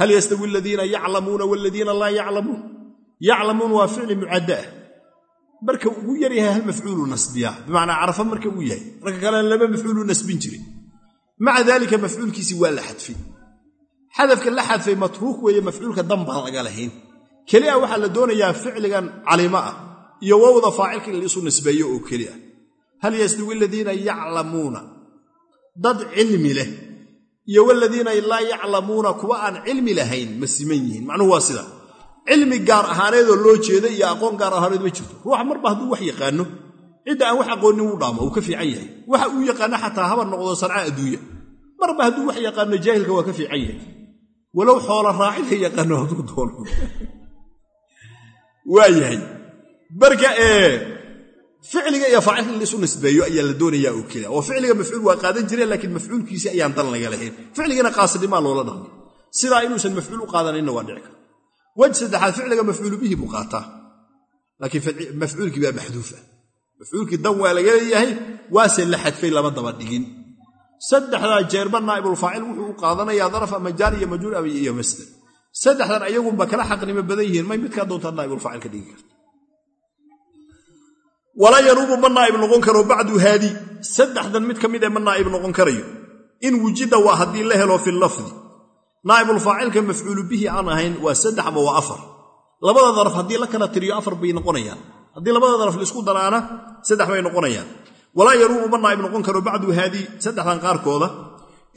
Hal yastawi aladiina yaclamuuna waladiina laa yaclamuun yaclamuun waa ficli mucadda ah. Marka ugu yaryahay hal mafcuulu nasbiya bimacnaa carafa marka uu yahay marka kalena laba mafcuulu nasbin jirin maca daalika mafcuulkiisii waa la xadfay. Xadafka la xadfay matruuk weeye mafcuulka dan baan laga lahayn. Keli a waxaa la doonayaa ficligan calimo ah iyo wowda faacilka in laisu nisbeeyo oo keli ah hal yastawi aladiina yaclamuuna dad cilmi leh iyo waladiina laa yaclamuuna kuwa aan cilmi lahayn ma siman yihiin. Macnuhu cilmi gaar ahaaneedoo loo jeeda iyo aqoon gaar ahaaneed ma jirto. Ruuxa marba hadduu wax yaqaano cidda aan wax aqoonin wuu dhaama uu ka fiican yahay. Waxa uu yaqaano xataa haba noqdo sanca adduunya. Marba hadduu wax yaqaano jaahilka waa ka fiican yahay. Walow xoola raacida yaqaano hadduu doono waa yahay. Marka ficliga iyo faacilka in laisu nisbeeyo ayaa la doonayaa oo keliya oo ficliga mafcuul waa qaadan jireen laakiin mafcuulkiisii ayaan dan laga lahayn. Ficligana qaasidnimaa loola dhaqmay sidaa inuusan mafcuul u qaadaninna waa dhici karta wej saddexaad ficliga mafcuulu bihi buu qaataa. Laakiin mafcuulkii baa maxduufa. Mafcuulkii dan waa laga leeyahay waase la xadfay lama daba dhigin. Saddexdaa jeerba naa'ibulfaacil wuxuu u qaadanayaa daraf ama jaar iyo majruur iyo masdar saddexdan ayagunba kala xaqnimo badan yihiin may midkaa doontaa naa'ibulfaacil ka dhigi karta. Walaa yanuubu ma naa'ib noqon karo bacdu haadii saddexdan mid ka mid ee ma naa'ib noqon karayo. In wujida waa haddii la helo fi lafdi naa'ibulfaacilka mafcuulu bihi aan ahayn waa saddex ama waa afar. Labada daraf haddii la kala tiriyo afar bay noqonayaan. Haddii labada daraf la isku daraana saddex bay noqonayaan. Walaa yanuubu ma naa'ib noqon karo bacdu haadii saddexdan qaarkooda.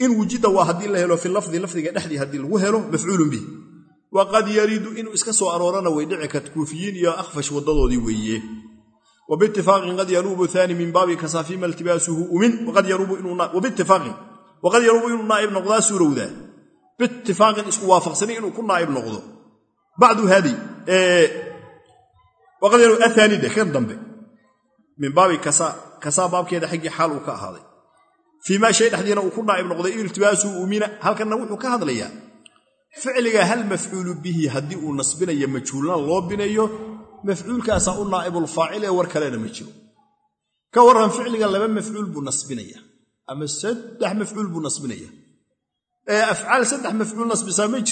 In wujida waa haddii la helo fi lafdi lafdiga dhexdii haddii lagu helo mafcuulun bihi. Waqad yariidu inuu iska soo aroorana way dhici karta kuufiyiin iyo akhfash waddadoodii weeye. Wbitifaaqin qad yanuubu aani min baabi kasaafima iltibaasuhu umin waqad yanuubu inuu naa'ib noqdaa suurowdaa biitifaaqin isku waafaqsani inuu ku naa'ib noqdo bacdu haadi waqad yanuub ahaani de kan dambe min baabi kasaa baabkeeda xaggii xaal uu ka ahaaday fii maa shay dhexdiina uu ku naa'ib noqday iltibaasuhu umina halkanna wuxuu ka hadlayaa ficliga hal mafcuulu bihi haddii uu nasbinayo majhuulna loo binayo mafcuulkaasaa u naa'ibulfaacil ee war kalena ma jiro ka warran ficliga laba mafcuul buu nasbinaya ama saddex mafcuul buu nasbinaya afcaal saddex mafcuul nasbisaa may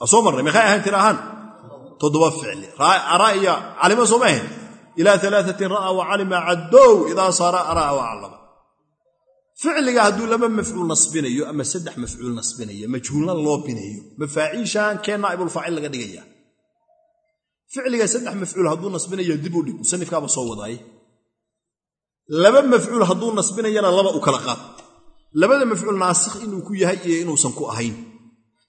waa soo marnay maxay ahayn tir ahaan? Toddoba ficli. Araa iyo calima sooma ahayn? Ilaa alaatin ra'a wa caddow idaa saara araa wa ficliga hadduu laba mafcuul nasbinayo ama saddex mafcuul nasbinayo majhuulna loo binayo mafaaciishan kee naa'ibulfaacil laga dhigaya ficliga saddex mafcuul hadduu nasbinayo dib u dhig musanifkaaba soo wadaaye laba mafcuul hadduu nasbinayana laba u kala qaad labada mafcuul naasikh inuu ku yahay iyo inuusan ku ahayn.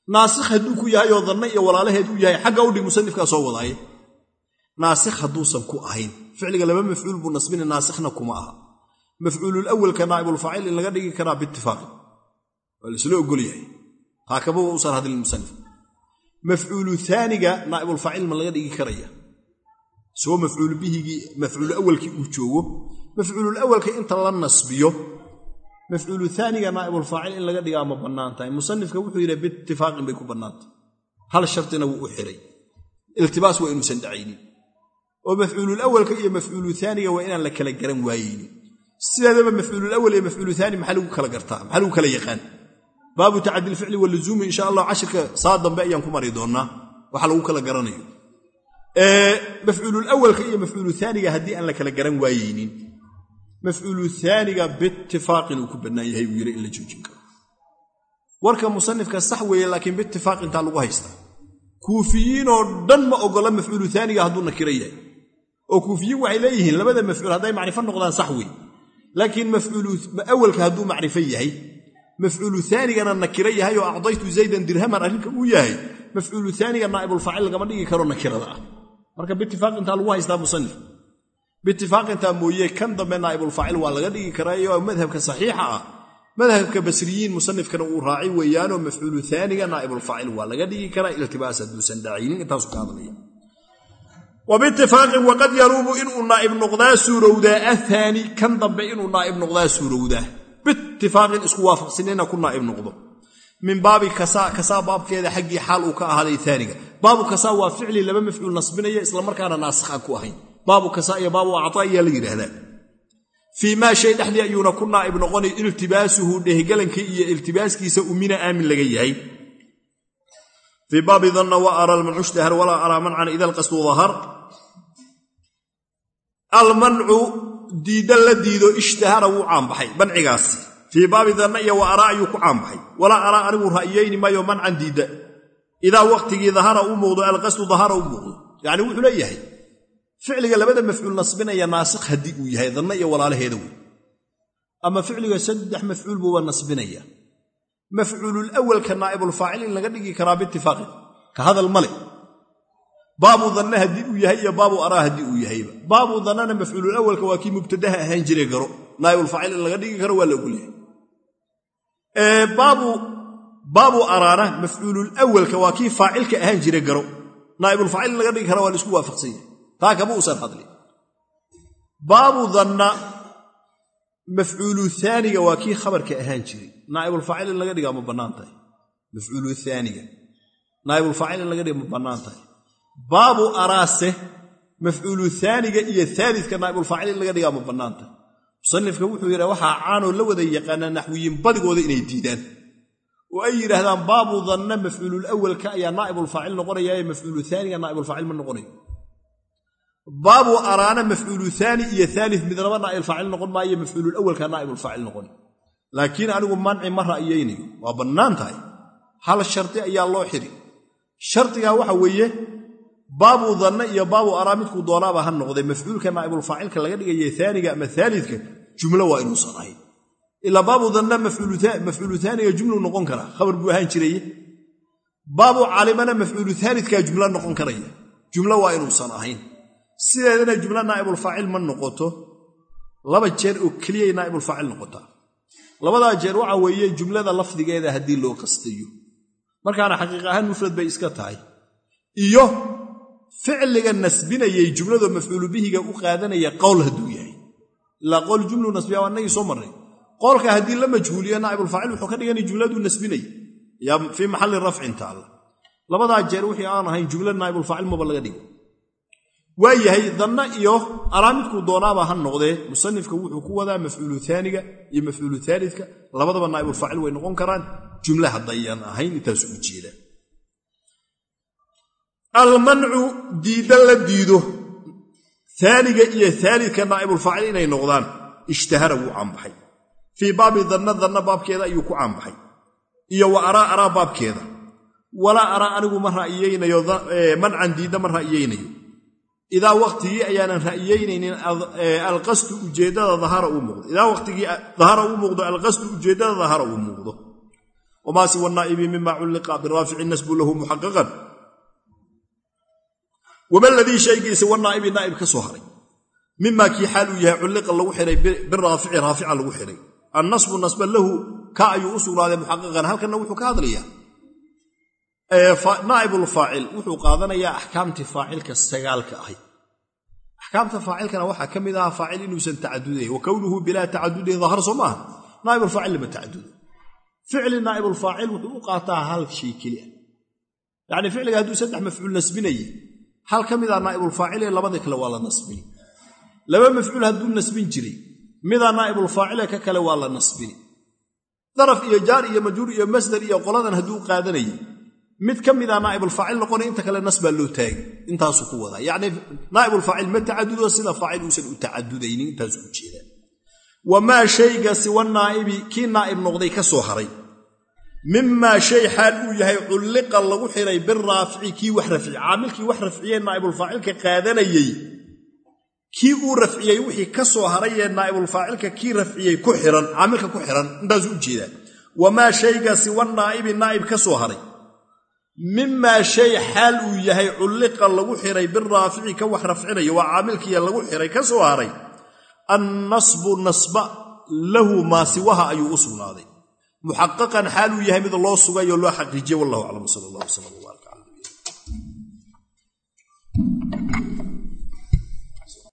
Naasikh hadduu ku yahay oo danna iyo walaalaheed u yahay xagga udhig musanifkaa soo wadaaye. Naasikh hadduusan ku ahayn. Ficliga laba mafcuul buu nasbina naasikhna kuma aha. Mafcuululawalka naa'ibulfaacil in laga dhigi karaa biitifaaqi waa laisla ogol yahay. Haakaba wa usan hadlin musanif mafcuulu aaniga naa'ibulfaacil ma laga dhigi karaya. Isagoo mafcuul bihigii mafcuulu awalkii uu joogo mafcuululawalka inta la nasbiyo mafcuulu aaniga naa'ibulfaacil in laga dhigaa ma bannaan tahay musanifka wuxuu yidhi biitifaaqin bay ku bannaantahay hal shartina wuu u xiray. Iltibaas waa inuusan dhacaynin oo mafcuululawalka iyo mafcuulu waa inaan la kala garan waayeynin sideedaba mafcuululawal iyo mafcuulu maxaa lagu kala gartaa? Maxaa lagu kala yaqaan? Baabu tacadilficli waluzuumi insha allah cashirka saa dambe ayaan ku mari doonnaa. Waxa lagu kala garanayo. Mafcuululawalka iyo mafcuulu aaniga haddii aan la kala garan waayeynin mafcuulu aaniga biitifaaqin uu ku bannaan yahay buu yidhi in la joojin karo. Warka musanifka sax weeye laakiin biitifaaq intaa lagu haystaa kuufiyiinoo dhan ma ogola mafcuulu aaniga hadduu nakiro yahay. Oo kuufiyiin waxay leeyihiin labada mafcuul hadday macrifo noqdaan sax wey laakiin mafcuulawalka hadduu macrifo yahay mafcuulu aanigana nakiro yahay oo acdaytu zaydan dirhaman arrinka uu yahay mafcuulu aaniga naa'ibulfaacil lagama dhigi karo nakirada ah. Marka biitifaaq intaa lagu haystaa musanif biitifaaq intaa mooye kan dambe naa'ibulfaacil waa laga dhigi karaayo madhabka saxiixa ah. Madhabka basriyiin musanifkana uu raaci weeyaanoo mafcuulu aaniga naa'ibulfaacil waa laga dhigi karaa iltibaas hadduusan dhacaynin intaasu ka hadlaya. Wabitifaaqin waqad yaruubu inuu naa'ib noqdaa suurowdaa ahaani kan dambe inuu naa'ib noqdaa suurowdaa. Biitifaaqin isku waafaqsinina ku naa'ib noqdo. Min baabi kasaa baabkeeda xaggii xaal uu ka ahaaday aaniga baabu kasaa waa ficli laba mafcuul nasbinaya islamarkaana naasikh aan ku ahayn baabu kasaa iyo baabu actaa ayaa la yidhaahdaa fii maa shay dhexdii ayuuna ku naa'ib noqonay iltibaasuhu dhehgalanka iyo iltibaaskiisa umina aamin laga yahay. Fii baabi danna wa ara almancushtahr walaa araa mancan ida alqasdu dahar almancu diidda la diido ishtahara wuu caanbaxay mancigaasi fii baabi danna iyo wa araa ayuu ku caanbaxay. Walaa araa anigu ra'yeyni maayo mancan diidda idaa waqtigii dahara uu muuqdo alqasdu dahara u muuqdo. Yacni wuxuu leeyahay ficliga labada mafcuul nasbinaya naasikh haddii uu yahay danna iyo walaalaheeda wey ama ficliga saddex mafcuul buuba nasbinaya. Mafcuululawalka naa'ibulfaacil in laga dhigi karaa biitifaaqin ka hadal male baabu danna haddii uu yahay iyo baabu araa haddii uu yahayba. Baabu dannana mafcuululawalka waa kii mubtadaha ahaan jire garo. Naa'ibulfaacil in laga dhigi karo waa la ogolyahay baabu araana mafcuululawalka waa kii faacilka ahaan jire garo. Naa'ibulfaacil in laga dhigi kara waa la isku waafaqsan yahay taa kama uusan hadlin. Baabu danna mafcuulu aaniga waa kii khabarka ahaan jiray. Naa'ibulfaacil in laga dhigaa ma bannaan tahay. Mafcuulu aaniga naa'ibulfaacil laga dhiga ma bannaan tahay. Baabu araase mafcuulu aaniga iyo aalidka naa'ibulfaacil in laga dhigaa ma bannaan tahay. Musanifka wuxuu yidha waxaa caanoo la wada yaqaanaa naxwiyiin badigooda inay diidaan. Oo ay yidhaahdaan baabu danna mafcuululawalka ayaa naa'ibulfaacil noqonayaaye mafcuulu aaniga naa'ibulfaacil ma noqonayo baabu araana mafcuulu aani iyo aali midnaba naa'ibulfaacil noqon maayo mafcuululawalka naa'ibulfaacil noqon. Laakiin anigu manci ma ra'yaynayo waa bannaan tahay. Hal shardi ayaa loo xiri. Shardigaa waxa weeye baabu danna iyo baabu araa midkuu doonaaba ha noqday. Mafcuulka naa'ibulfaacilka laga dhigaya aaniga ama aalidka jumlo waa inuusan ahayn ilaa baabu danna mafcuulu aaniga jumlu noqon karaa khabar buu ahaan jiraye baabu calimana mafcuulu aalidkaa jumlo noqon karaya. Jumlo waa inuusan ahayn sideedana jumlo naa'ibulfaacil ma noqoto laba jeer oo keliyay naa'ibulfaacil noqotaa labadaa jeer waxa weeye jumlada lafdigeeda haddii loo qastayo markaana xaqiiq ahaan mufrad bay iska tahay. Iyo ficliga nasbinayay jumladoo mafcuulu bihiga u qaadanaya qowl hadduu yahay. Ilaa qowl jumlu nasbiya waa innagii soo marray. Qowlka haddii la majhuuliyo naa'ibulfaacil wuxuu ka dhiganay jumladuu nasbinaya yaa fii maxalli rafcin taalla. Labadaa jeer wixii aan ahayn jumla naa'ibulfaacil maba laga dhigo waa yahay danna iyo araa midkuu doonaaba ha noqdee musanifka wuxuu ku wadaa mafcuulu aaniga iyo mafcuulu aalidka labadaba naa'ibulfaacil way noqon karaan jumla haddayaan ahayn intaasu u almancu diidda la diido aaniga iyo aalidka naa'ibulfaacil inay noqdaan ishtahara wuu caanbaxay. Fii baabi danna danna baabkeeda ayuu ku caanbaxay. Iyo wa araa araa baabkeeda. Walaa araa anigu ma ra'iyeynayo mancan diidda ma ra'iyeynayo idaa waqtigii ayaanan ra'yeynaynin alqasdu ujeeddada dahara uu muuqdo. Idaa waqtigii dahara uu muuqdo alqasdu ujeeddada dahara uu muuqdo. Wamaa siwa naa'ibi mima culliqa biraafici nasbu lahu muxaqaqan wama ladii shaygii siwa naa'ib ka soo haray? Mima kii xaal uu yahay culliqa lagu xihay biraafici raafica lagu xihay annasbu nasban lahu ka ayuu u sugnaaday muxaqaqan halkanna wuxuu ka hadlayaa naa'ibulfaacil wuxuu qaadanayaa axkaamtii faacilka sagaalka ahayd axkaamta faacilkana waxaa ka mid ahaa faacil inuusan tacadudayn wa kownuhu bilaa tacadudin dahar soo maaha? Naa'ibulfaacil lama tacadudo ficli naa'ibulfaacil wuxuu u qaataa hal shay kelia yacnii ficliga hadduu saddex mafcuul nasbinaya hal ka mida naa'ibulfaacil ee labadii kale waa la nasbini. Laba mafcuul hadduu nasbin jiray midaa naa'ibulfaacile ka kale waa la nasbini. Daraf iyo jaar iyo majruur iyo masdar iyo qoladan hadduu qaadanayay mid ka mida naa'ibulfaacil noqonay inta kale nas baa loo taagay. Intaasuu ku wadaa. Yacnii naa'ibulfaacil ma tacadudo sida faacil uusan u tacadudaynin intaasuu u jeedaa. Wamaa shayga siwa naa'ibi kii naa'ib noqday ka soo haray. Mimaa shay xaal uu yahay culliqa lagu xiray biraafici kii wax rafciye caamilkii wax rafciyee naa'ibulfaacilka qaadanayey kii uu rafciyey wixii ka soo harayee naa'ibulfaacilka kii rafciyey ku xiran caamilka ku xiran intaasuu u wamaa shayga siwa naa'ibi naa'ib ka soo haray mimaa shay xaal uu yahay culliqa lagu xiray biraafici ka wax rafcinaya waa caamilkiiya lagu xiray ka soo haray. Annasbu nasba lahu maasiwaha ayuu u sugnaaday. Muxaqaqan xaal uu yahay mid loo sugay oo loo xaqiijiyey wallahu aclam sal allah wslam